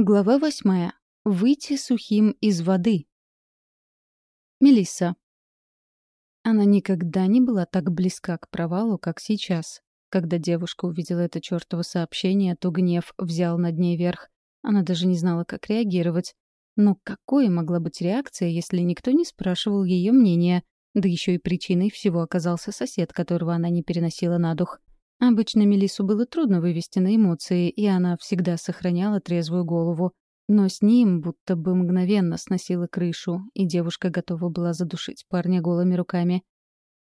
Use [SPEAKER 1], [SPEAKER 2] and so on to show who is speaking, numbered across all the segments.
[SPEAKER 1] Глава восьмая. Выйти сухим из воды. Мелисса. Она никогда не была так близка к провалу, как сейчас. Когда девушка увидела это чёртово сообщение, то гнев взял над ней верх. Она даже не знала, как реагировать. Но какой могла быть реакция, если никто не спрашивал её мнения? Да ещё и причиной всего оказался сосед, которого она не переносила на дух. Обычно Мелису было трудно вывести на эмоции, и она всегда сохраняла трезвую голову. Но с ним будто бы мгновенно сносила крышу, и девушка готова была задушить парня голыми руками.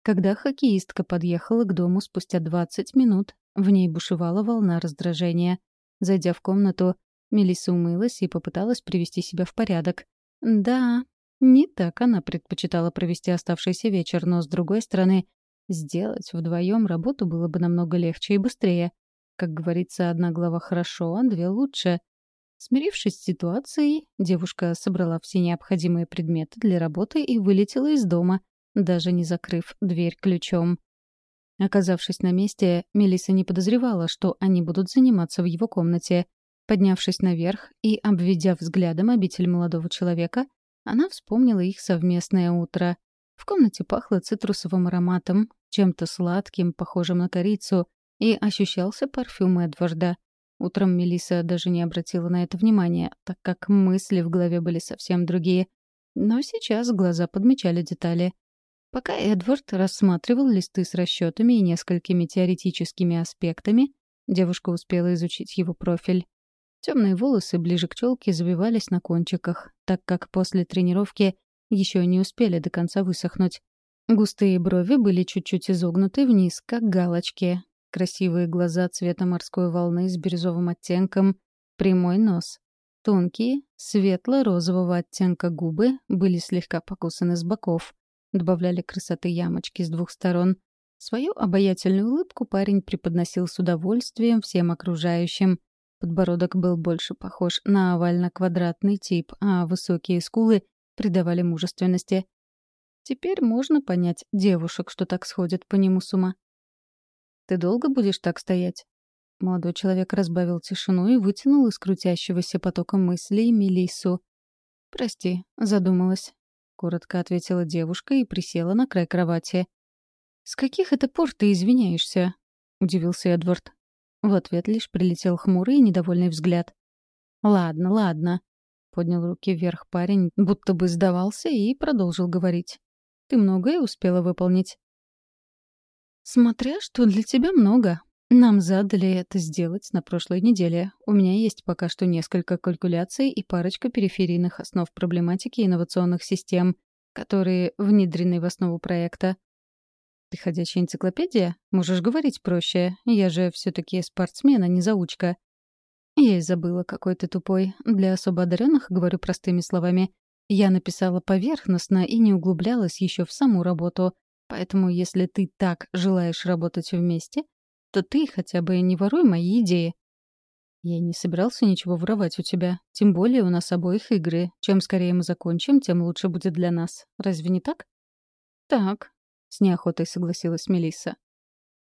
[SPEAKER 1] Когда хоккеистка подъехала к дому спустя 20 минут, в ней бушевала волна раздражения. Зайдя в комнату, Мелисса умылась и попыталась привести себя в порядок. Да, не так она предпочитала провести оставшийся вечер, но, с другой стороны, Сделать вдвоем работу было бы намного легче и быстрее. Как говорится, одна глава хорошо, а две лучше. Смирившись с ситуацией, девушка собрала все необходимые предметы для работы и вылетела из дома, даже не закрыв дверь ключом. Оказавшись на месте, Мелиса не подозревала, что они будут заниматься в его комнате. Поднявшись наверх и обведя взглядом обитель молодого человека, она вспомнила их совместное утро. В комнате пахло цитрусовым ароматом, чем-то сладким, похожим на корицу, и ощущался парфюм Эдварда. Утром Мелиса даже не обратила на это внимания, так как мысли в голове были совсем другие. Но сейчас глаза подмечали детали. Пока Эдвард рассматривал листы с расчетами и несколькими теоретическими аспектами, девушка успела изучить его профиль. Темные волосы ближе к челке завивались на кончиках, так как после тренировки еще не успели до конца высохнуть. Густые брови были чуть-чуть изогнуты вниз, как галочки. Красивые глаза цвета морской волны с бирюзовым оттенком, прямой нос. Тонкие, светло-розового оттенка губы были слегка покусаны с боков. Добавляли красоты ямочки с двух сторон. Свою обаятельную улыбку парень преподносил с удовольствием всем окружающим. Подбородок был больше похож на овально-квадратный тип, а высокие скулы придавали мужественности. Теперь можно понять девушек, что так сходят по нему с ума. «Ты долго будешь так стоять?» Молодой человек разбавил тишину и вытянул из крутящегося потока мыслей Мелиссу. «Прости, задумалась», — коротко ответила девушка и присела на край кровати. «С каких это пор ты извиняешься?» — удивился Эдвард. В ответ лишь прилетел хмурый и недовольный взгляд. «Ладно, ладно», Поднял руки вверх парень, будто бы сдавался, и продолжил говорить. «Ты многое успела выполнить?» «Смотря что для тебя много. Нам задали это сделать на прошлой неделе. У меня есть пока что несколько калькуляций и парочка периферийных основ проблематики инновационных систем, которые внедрены в основу проекта. Ты ходячая энциклопедия? Можешь говорить проще. Я же все таки спортсмен, а не заучка. Я и забыла, какой ты тупой. Для особо одаренных говорю простыми словами. Я написала поверхностно и не углублялась еще в саму работу. Поэтому, если ты так желаешь работать вместе, то ты хотя бы не воруй мои идеи. Я не собирался ничего воровать у тебя. Тем более у нас обоих игры. Чем скорее мы закончим, тем лучше будет для нас. Разве не так? Так, с неохотой согласилась Мелисса.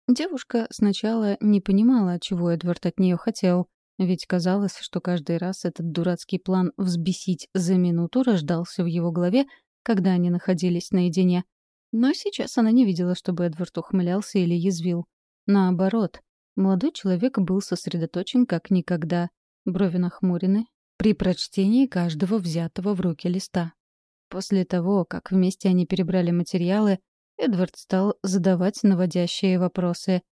[SPEAKER 1] Девушка сначала не понимала, чего Эдвард от нее хотел, ведь казалось, что каждый раз этот дурацкий план взбесить за минуту рождался в его голове, когда они находились наедине. Но сейчас она не видела, чтобы Эдвард ухмылялся или язвил. Наоборот, молодой человек был сосредоточен как никогда, брови нахмурены, при прочтении каждого взятого в руки листа. После того, как вместе они перебрали материалы, Эдвард стал задавать наводящие вопросы —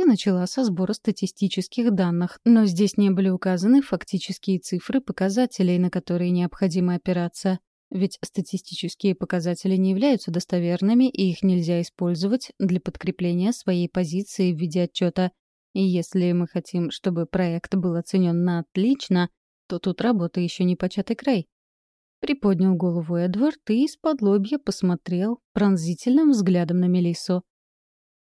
[SPEAKER 1] ты начала со сбора статистических данных, но здесь не были указаны фактические цифры показателей, на которые необходимо опираться. Ведь статистические показатели не являются достоверными, и их нельзя использовать для подкрепления своей позиции в виде отчета. И если мы хотим, чтобы проект был оценен на отлично, то тут работа еще не початый край. Приподнял голову Эдвард и из-под лобья посмотрел пронзительным взглядом на Мелиссу.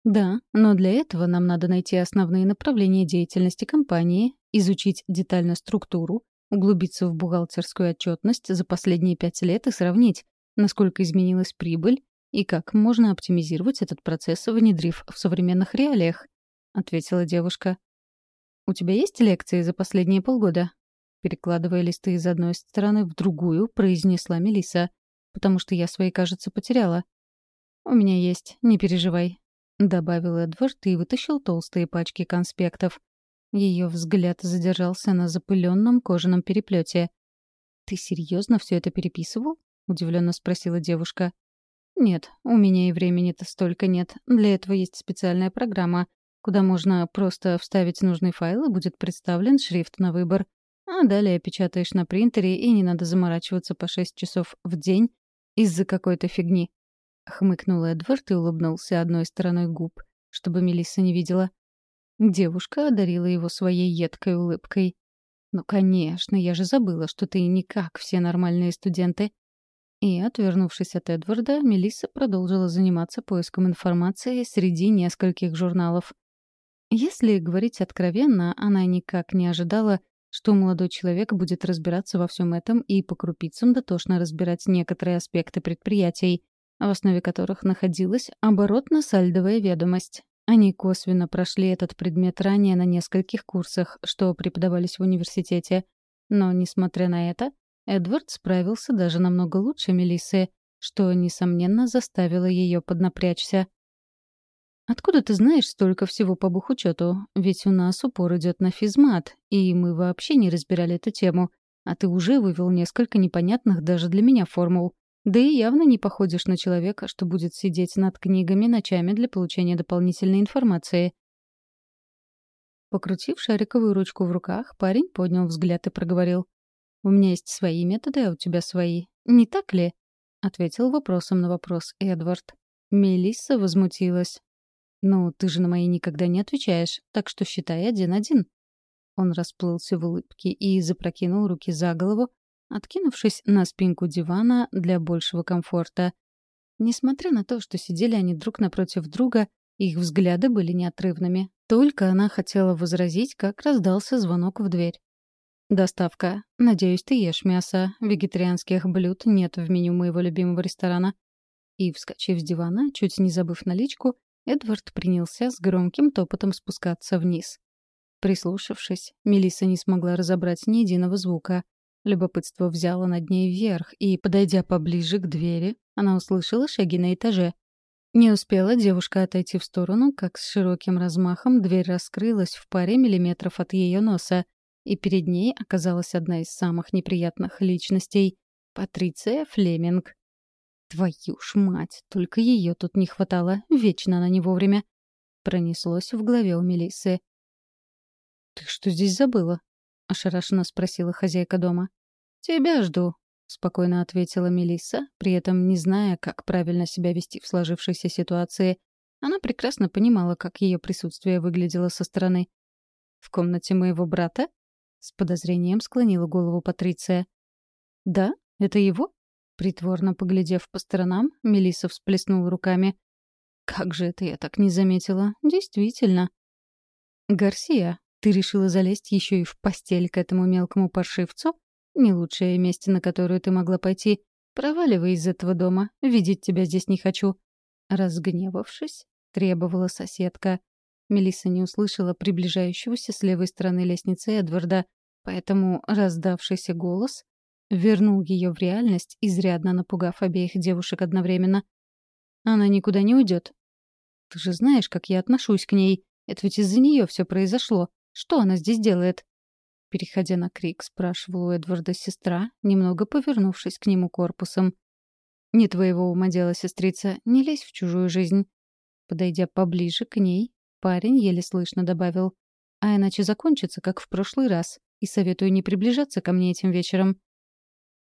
[SPEAKER 1] Да, но для этого нам надо найти основные направления деятельности компании, изучить детально структуру, углубиться в бухгалтерскую отчетность за последние пять лет и сравнить, насколько изменилась прибыль и как можно оптимизировать этот процесс, внедрив в современных реалиях, — ответила девушка. «У тебя есть лекции за последние полгода?» — перекладывая листы из одной стороны в другую, произнесла Мелиса, «Потому что я свои, кажется, потеряла». «У меня есть, не переживай», — добавил Эдвард и вытащил толстые пачки конспектов. Ее взгляд задержался на запыленном кожаном переплете. «Ты серьезно все это переписывал?» — удивленно спросила девушка. «Нет, у меня и времени-то столько нет. Для этого есть специальная программа, куда можно просто вставить нужный файл и будет представлен шрифт на выбор. А далее печатаешь на принтере, и не надо заморачиваться по шесть часов в день из-за какой-то фигни. Хмыкнул Эдвард и улыбнулся одной стороной губ, чтобы Мелисса не видела. Девушка одарила его своей едкой улыбкой. «Ну, конечно, я же забыла, что ты не как все нормальные студенты». И, отвернувшись от Эдварда, Мелисса продолжила заниматься поиском информации среди нескольких журналов. Если говорить откровенно, она никак не ожидала, что молодой человек будет разбираться во всем этом и по крупицам дотошно разбирать некоторые аспекты предприятий, в основе которых находилась оборотно-сальдовая ведомость. Они косвенно прошли этот предмет ранее на нескольких курсах, что преподавались в университете. Но, несмотря на это, Эдвард справился даже намного лучше Мелиссы, что, несомненно, заставило ее поднапрячься. «Откуда ты знаешь столько всего по бухучету? Ведь у нас упор идет на физмат, и мы вообще не разбирали эту тему. А ты уже вывел несколько непонятных даже для меня формул. Да и явно не походишь на человека, что будет сидеть над книгами ночами для получения дополнительной информации». Покрутив шариковую ручку в руках, парень поднял взгляд и проговорил. «У меня есть свои методы, а у тебя свои. Не так ли?» — ответил вопросом на вопрос Эдвард. Мелисса возмутилась. «Ну, ты же на мои никогда не отвечаешь, так что считай один-один». Он расплылся в улыбке и запрокинул руки за голову, откинувшись на спинку дивана для большего комфорта. Несмотря на то, что сидели они друг напротив друга, их взгляды были неотрывными. Только она хотела возразить, как раздался звонок в дверь. «Доставка. Надеюсь, ты ешь мясо. Вегетарианских блюд нет в меню моего любимого ресторана». И, вскочив с дивана, чуть не забыв наличку, Эдвард принялся с громким топотом спускаться вниз. Прислушавшись, Мелисса не смогла разобрать ни единого звука. Любопытство взяло над ней вверх, и, подойдя поближе к двери, она услышала шаги на этаже. Не успела девушка отойти в сторону, как с широким размахом дверь раскрылась в паре миллиметров от ее носа, и перед ней оказалась одна из самых неприятных личностей — Патриция Флеминг. Твою ж мать, только ее тут не хватало, вечно она не вовремя. Пронеслось в голове у Мелиссы. «Ты что здесь забыла?» — ошарашенно спросила хозяйка дома. «Тебя жду», — спокойно ответила Мелисса, при этом не зная, как правильно себя вести в сложившейся ситуации. Она прекрасно понимала, как ее присутствие выглядело со стороны. «В комнате моего брата?» — с подозрением склонила голову Патриция. «Да? Это его?» Притворно поглядев по сторонам, Мелисса всплеснула руками. «Как же это я так не заметила? Действительно». «Гарсия, ты решила залезть еще и в постель к этому мелкому паршивцу? Не лучшее место, на которое ты могла пойти. Проваливай из этого дома, видеть тебя здесь не хочу». Разгневавшись, требовала соседка. Мелисса не услышала приближающегося с левой стороны лестницы Эдварда, поэтому раздавшийся голос Вернул ее в реальность, изрядно напугав обеих девушек одновременно. Она никуда не уйдет. Ты же знаешь, как я отношусь к ней. Это ведь из-за нее все произошло. Что она здесь делает? Переходя на крик, спрашивала у Эдварда сестра, немного повернувшись к нему корпусом. «Не твоего ума дело, сестрица, не лезь в чужую жизнь». Подойдя поближе к ней, парень еле слышно добавил. «А иначе закончится, как в прошлый раз, и советую не приближаться ко мне этим вечером».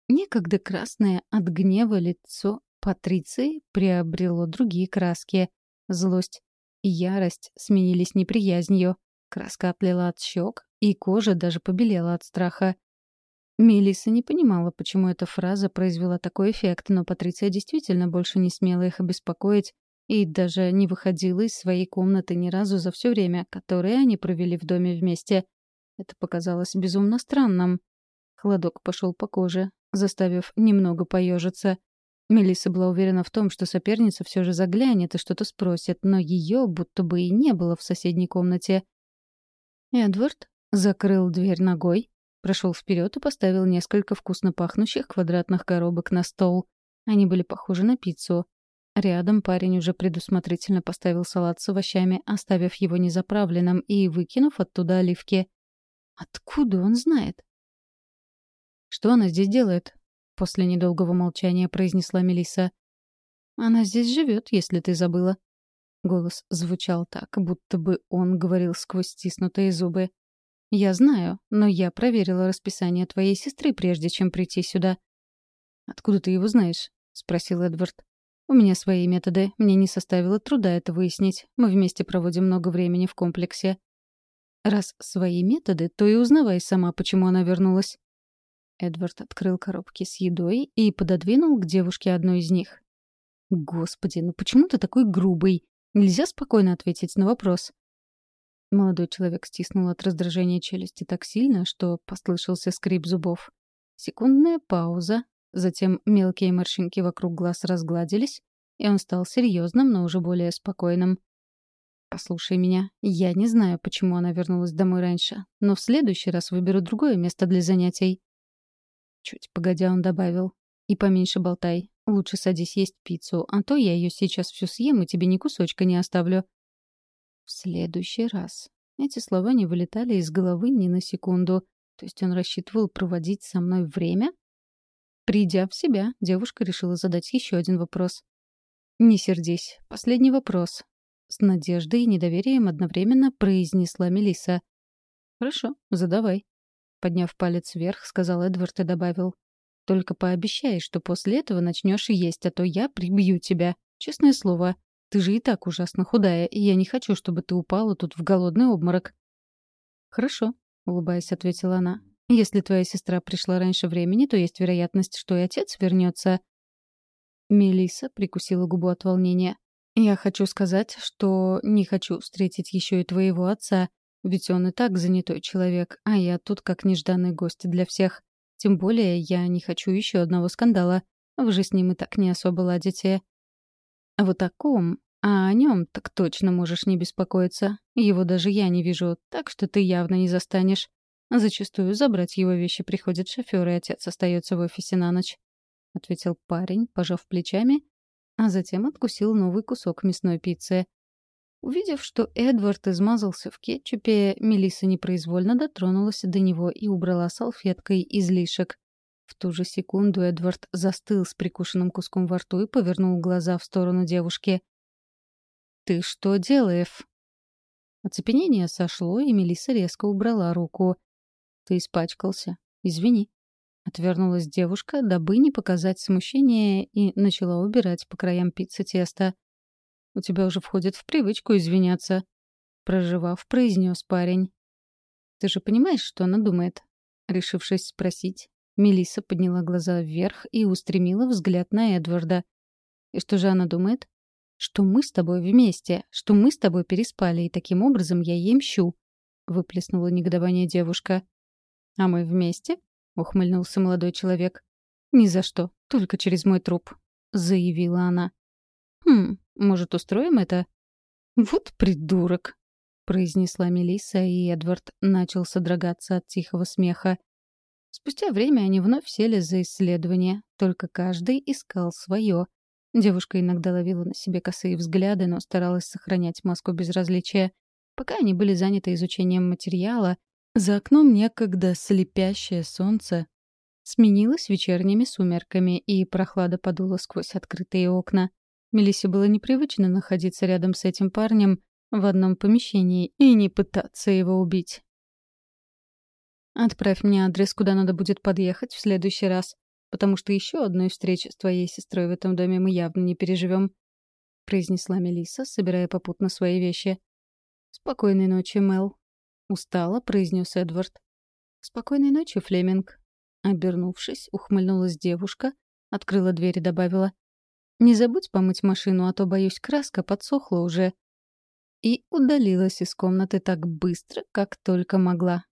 [SPEAKER 1] Некогда красное от гнева лицо Патриции приобрело другие краски. Злость и ярость сменились неприязнью. Краска отлила от щек, и кожа даже побелела от страха. Мелисса не понимала, почему эта фраза произвела такой эффект, но Патриция действительно больше не смела их обеспокоить и даже не выходила из своей комнаты ни разу за все время, которое они провели в доме вместе. Это показалось безумно странным. Холодок пошел по коже, заставив немного поежиться. Мелисса была уверена в том, что соперница все же заглянет и что-то спросит, но ее будто бы и не было в соседней комнате. Эдвард закрыл дверь ногой, Прошел вперед и поставил несколько вкусно пахнущих квадратных коробок на стол. Они были похожи на пиццу. Рядом парень уже предусмотрительно поставил салат с овощами, оставив его незаправленным и выкинув оттуда оливки. Откуда он знает? «Что она здесь делает?» — после недолгого молчания произнесла Мелисса. «Она здесь живет, если ты забыла». Голос звучал так, будто бы он говорил сквозь стиснутые зубы. «Я знаю, но я проверила расписание твоей сестры, прежде чем прийти сюда». «Откуда ты его знаешь?» — спросил Эдвард. «У меня свои методы. Мне не составило труда это выяснить. Мы вместе проводим много времени в комплексе». «Раз свои методы, то и узнавай сама, почему она вернулась». Эдвард открыл коробки с едой и пододвинул к девушке одну из них. «Господи, ну почему ты такой грубый? Нельзя спокойно ответить на вопрос». Молодой человек стиснул от раздражения челюсти так сильно, что послышался скрип зубов. Секундная пауза, затем мелкие морщинки вокруг глаз разгладились, и он стал серьезным, но уже более спокойным. «Послушай меня. Я не знаю, почему она вернулась домой раньше, но в следующий раз выберу другое место для занятий. Чуть погодя он добавил. «И поменьше болтай. Лучше садись есть пиццу, а то я ее сейчас всю съем и тебе ни кусочка не оставлю». «В следующий раз». Эти слова не вылетали из головы ни на секунду. То есть он рассчитывал проводить со мной время? Придя в себя, девушка решила задать еще один вопрос. «Не сердись. Последний вопрос». С надеждой и недоверием одновременно произнесла Мелиса. «Хорошо, задавай». Подняв палец вверх, сказал Эдвард и добавил. «Только пообещай, что после этого начнешь есть, а то я прибью тебя. Честное слово, ты же и так ужасно худая, и я не хочу, чтобы ты упала тут в голодный обморок». «Хорошо», — улыбаясь, ответила она. «Если твоя сестра пришла раньше времени, то есть вероятность, что и отец вернется. Мелиса прикусила губу от волнения. «Я хочу сказать, что не хочу встретить еще и твоего отца, ведь он и так занятой человек, а я тут как нежданный гость для всех. Тем более я не хочу еще одного скандала. Вы же с ним и так не особо ладите. Вот о ком? А о нем так точно можешь не беспокоиться. Его даже я не вижу, так что ты явно не застанешь. Зачастую забрать его вещи приходит шофер, и отец остается в офисе на ночь. Ответил парень, пожав плечами, а затем откусил новый кусок мясной пиццы. Увидев, что Эдвард измазался в кетчупе, Мелисса непроизвольно дотронулась до него и убрала салфеткой излишек. В ту же секунду Эдвард застыл с прикушенным куском во рту и повернул глаза в сторону девушки. «Ты что делаешь?» Оцепенение сошло, и Мелисса резко убрала руку. «Ты испачкался. Извини». Отвернулась девушка, дабы не показать смущение, и начала убирать по краям пиццы тесто. У тебя уже входит в привычку извиняться», — проживав, произнес парень. «Ты же понимаешь, что она думает?» Решившись спросить, Мелисса подняла глаза вверх и устремила взгляд на Эдварда. «И что же она думает?» «Что мы с тобой вместе, что мы с тобой переспали, и таким образом я ей мщу», — выплеснула негодование девушка. «А мы вместе?» — ухмыльнулся молодой человек. «Ни за что, только через мой труп», — заявила она. «Хм, может, устроим это?» «Вот придурок!» — произнесла Мелисса, и Эдвард начал содрогаться от тихого смеха. Спустя время они вновь сели за исследование, только каждый искал свое. Девушка иногда ловила на себе косые взгляды, но старалась сохранять маску безразличия. Пока они были заняты изучением материала, за окном некогда слепящее солнце сменилось вечерними сумерками, и прохлада подула сквозь открытые окна. Мелиссе было непривычно находиться рядом с этим парнем в одном помещении и не пытаться его убить. «Отправь мне адрес, куда надо будет подъехать в следующий раз, потому что еще одной встречи с твоей сестрой в этом доме мы явно не переживем», — произнесла Мелисса, собирая попутно свои вещи. «Спокойной ночи, Мел», — устало произнес Эдвард. «Спокойной ночи, Флеминг». Обернувшись, ухмыльнулась девушка, открыла дверь и добавила. Не забудь помыть машину, а то, боюсь, краска подсохла уже. И удалилась из комнаты так быстро, как только могла.